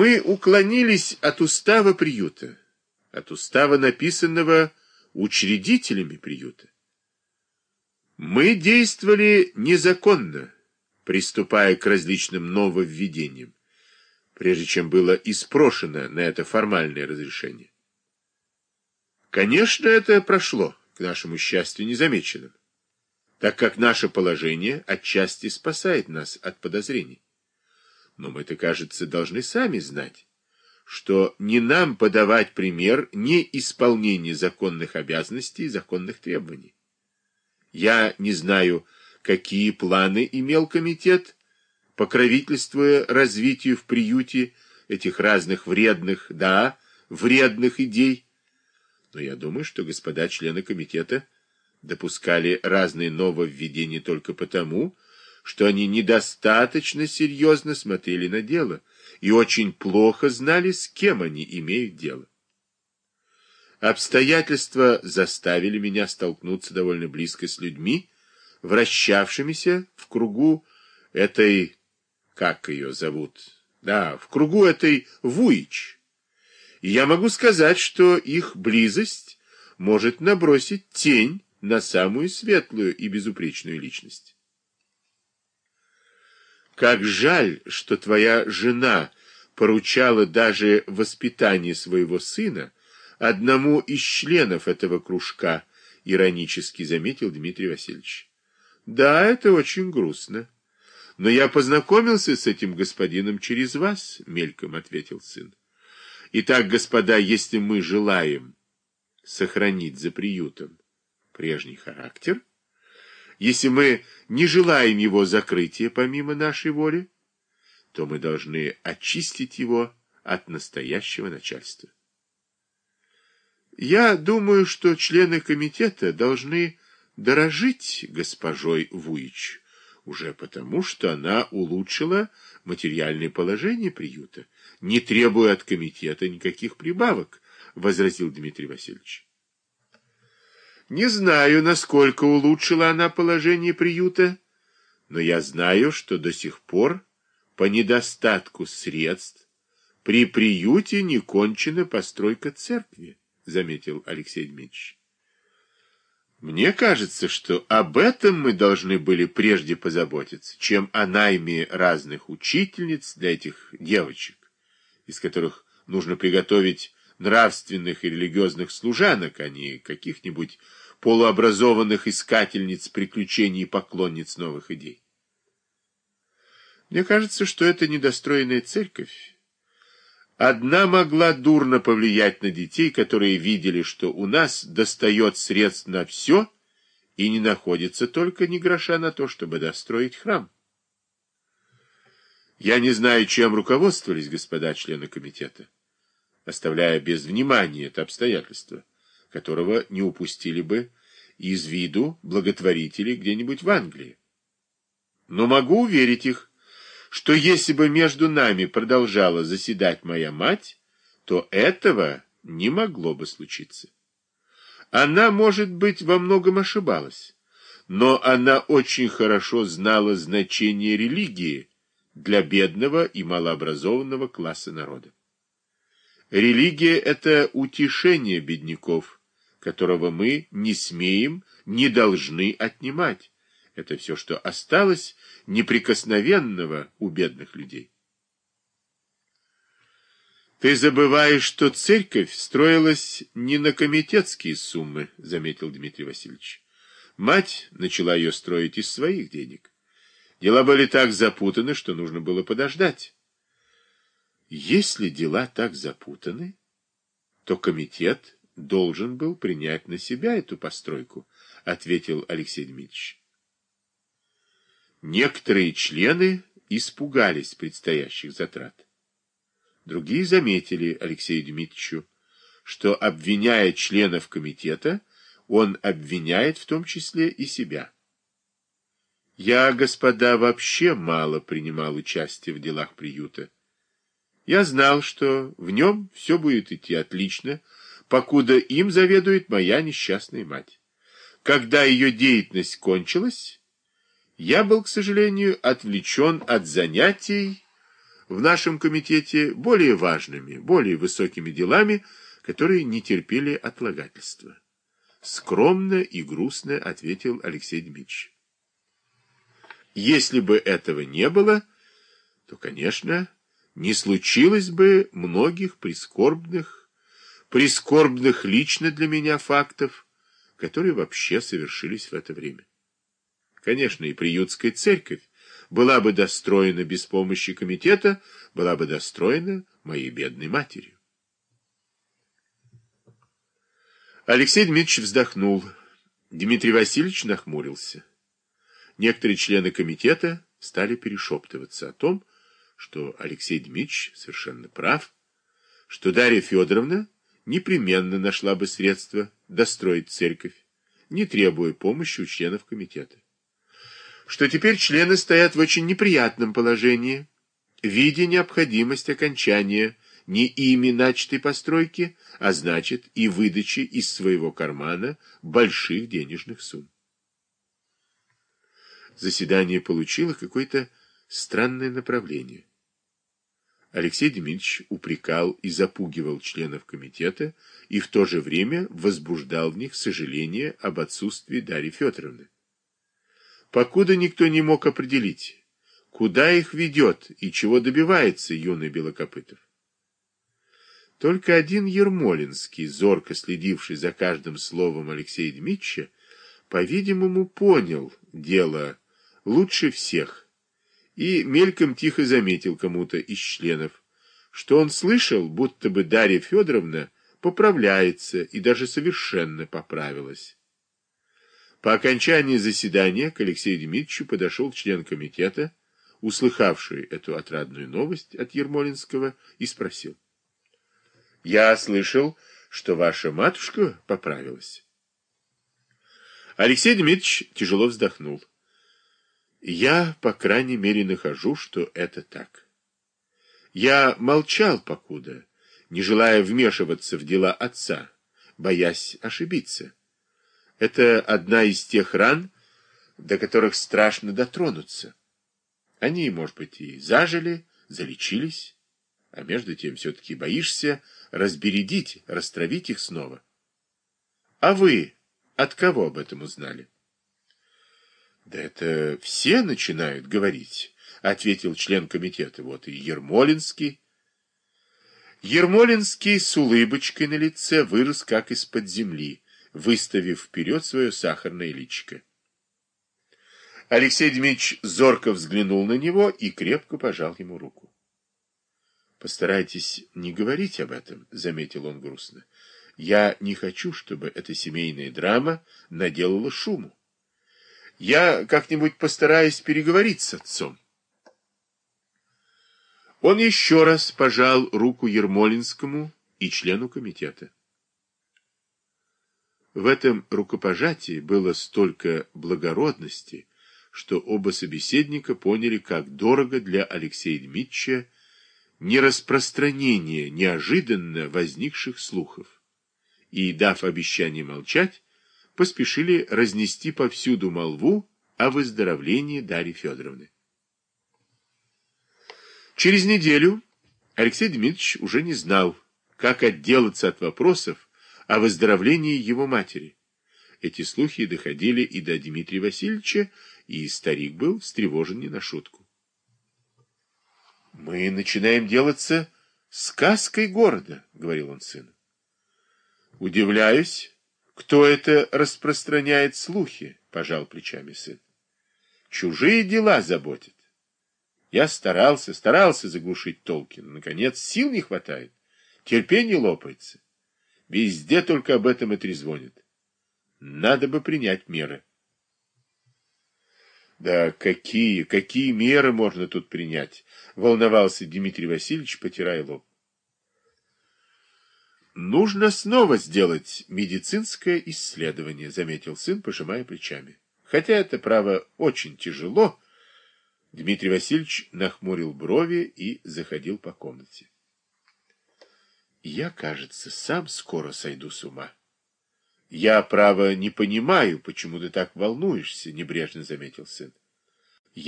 Мы уклонились от устава приюта, от устава, написанного учредителями приюта. Мы действовали незаконно, приступая к различным нововведениям, прежде чем было испрошено на это формальное разрешение. Конечно, это прошло, к нашему счастью, незамеченным, так как наше положение отчасти спасает нас от подозрений. Но мы-то, кажется, должны сами знать, что не нам подавать пример неисполнения законных обязанностей и законных требований. Я не знаю, какие планы имел комитет, покровительствуя развитию в приюте этих разных вредных, да, вредных идей. Но я думаю, что господа члены комитета допускали разные нововведения только потому, что они недостаточно серьезно смотрели на дело и очень плохо знали, с кем они имеют дело. Обстоятельства заставили меня столкнуться довольно близко с людьми, вращавшимися в кругу этой, как ее зовут, да, в кругу этой Вуич. И я могу сказать, что их близость может набросить тень на самую светлую и безупречную личность. Как жаль, что твоя жена поручала даже воспитание своего сына одному из членов этого кружка, иронически заметил Дмитрий Васильевич. Да, это очень грустно. Но я познакомился с этим господином через вас, мельком ответил сын. Итак, господа, если мы желаем сохранить за приютом прежний характер, если мы не желаем его закрытия помимо нашей воли, то мы должны очистить его от настоящего начальства. Я думаю, что члены комитета должны дорожить госпожой Вуич, уже потому, что она улучшила материальное положение приюта, не требуя от комитета никаких прибавок, возразил Дмитрий Васильевич. Не знаю, насколько улучшила она положение приюта, но я знаю, что до сих пор по недостатку средств при приюте не кончена постройка церкви, заметил Алексей Дмитриевич. Мне кажется, что об этом мы должны были прежде позаботиться, чем о найме разных учительниц для этих девочек, из которых нужно приготовить нравственных и религиозных служанок, а не каких-нибудь полуобразованных искательниц приключений и поклонниц новых идей. Мне кажется, что это недостроенная церковь. Одна могла дурно повлиять на детей, которые видели, что у нас достает средств на все и не находится только ни гроша на то, чтобы достроить храм. Я не знаю, чем руководствовались господа члены комитета, оставляя без внимания это обстоятельство которого не упустили бы из виду благотворители где-нибудь в Англии. Но могу уверить их, что если бы между нами продолжала заседать моя мать, то этого не могло бы случиться. Она, может быть, во многом ошибалась, но она очень хорошо знала значение религии для бедного и малообразованного класса народа. Религия — это утешение бедняков, которого мы не смеем, не должны отнимать. Это все, что осталось неприкосновенного у бедных людей. Ты забываешь, что церковь строилась не на комитетские суммы, заметил Дмитрий Васильевич. Мать начала ее строить из своих денег. Дела были так запутаны, что нужно было подождать. Если дела так запутаны, то комитет должен был принять на себя эту постройку, ответил Алексей Дмитриевич. Некоторые члены испугались предстоящих затрат. Другие заметили Алексею Дмитриевичу, что, обвиняя членов комитета, он обвиняет в том числе и себя. Я, господа, вообще мало принимал участие в делах приюта. Я знал, что в нем все будет идти отлично, покуда им заведует моя несчастная мать. Когда ее деятельность кончилась, я был, к сожалению, отвлечен от занятий в нашем комитете более важными, более высокими делами, которые не терпели отлагательства. Скромно и грустно ответил Алексей Дмитриевич. Если бы этого не было, то, конечно, не случилось бы многих прискорбных, прискорбных лично для меня фактов, которые вообще совершились в это время. Конечно, и приютская церковь была бы достроена без помощи комитета, была бы достроена моей бедной матерью. Алексей Дмитриевич вздохнул. Дмитрий Васильевич нахмурился. Некоторые члены комитета стали перешептываться о том, что Алексей Дмитриевич совершенно прав, что Дарья Федоровна непременно нашла бы средства достроить церковь, не требуя помощи у членов комитета. Что теперь члены стоят в очень неприятном положении, видя необходимость окончания не ими начатой постройки, а значит и выдачи из своего кармана больших денежных сумм. Заседание получило какое-то странное направление. Алексей Дмитриевич упрекал и запугивал членов комитета и в то же время возбуждал в них сожаление об отсутствии Дарьи Федоровны. Покуда никто не мог определить, куда их ведет и чего добивается юный Белокопытов. Только один Ермолинский, зорко следивший за каждым словом Алексея Дмитриевича, по-видимому, понял дело лучше всех и мельком тихо заметил кому-то из членов, что он слышал, будто бы Дарья Федоровна поправляется и даже совершенно поправилась. По окончании заседания к Алексею Дмитриевичу подошел член комитета, услыхавший эту отрадную новость от Ермолинского, и спросил. Я слышал, что ваша матушка поправилась. Алексей Дмитриевич тяжело вздохнул. Я, по крайней мере, нахожу, что это так. Я молчал покуда, не желая вмешиваться в дела отца, боясь ошибиться. Это одна из тех ран, до которых страшно дотронуться. Они, может быть, и зажили, залечились, а между тем все-таки боишься разбередить, растравить их снова. А вы от кого об этом узнали? Да это все начинают говорить, ответил член комитета. Вот и Ермолинский. Ермолинский с улыбочкой на лице вырос как из-под земли, выставив вперед свое сахарное личико. Алексей Дмитриевич зорко взглянул на него и крепко пожал ему руку. Постарайтесь не говорить об этом, заметил он грустно. Я не хочу, чтобы эта семейная драма наделала шуму. Я как-нибудь постараюсь переговорить с отцом. Он еще раз пожал руку Ермолинскому и члену комитета. В этом рукопожатии было столько благородности, что оба собеседника поняли, как дорого для Алексея Дмитриевича нераспространение неожиданно возникших слухов и, дав обещание молчать, поспешили разнести повсюду молву о выздоровлении Дарьи Федоровны. Через неделю Алексей Дмитриевич уже не знал, как отделаться от вопросов о выздоровлении его матери. Эти слухи доходили и до Дмитрия Васильевича, и старик был встревожен не на шутку. Мы начинаем делаться сказкой города, говорил он сыну. Удивляюсь, кто это распространяет слухи, пожал плечами сын. Чужие дела заботят. Я старался, старался заглушить Толкина. Наконец, сил не хватает. Терпение лопается. Везде только об этом и трезвонят. Надо бы принять меры. Да какие, какие меры можно тут принять? Волновался Дмитрий Васильевич, потирая лоб. Нужно снова сделать медицинское исследование, заметил сын, пожимая плечами. Хотя это, право, очень тяжело. Дмитрий Васильевич нахмурил брови и заходил по комнате. Я, кажется, сам скоро сойду с ума. Я, право, не понимаю, почему ты так волнуешься, — небрежно заметил сын.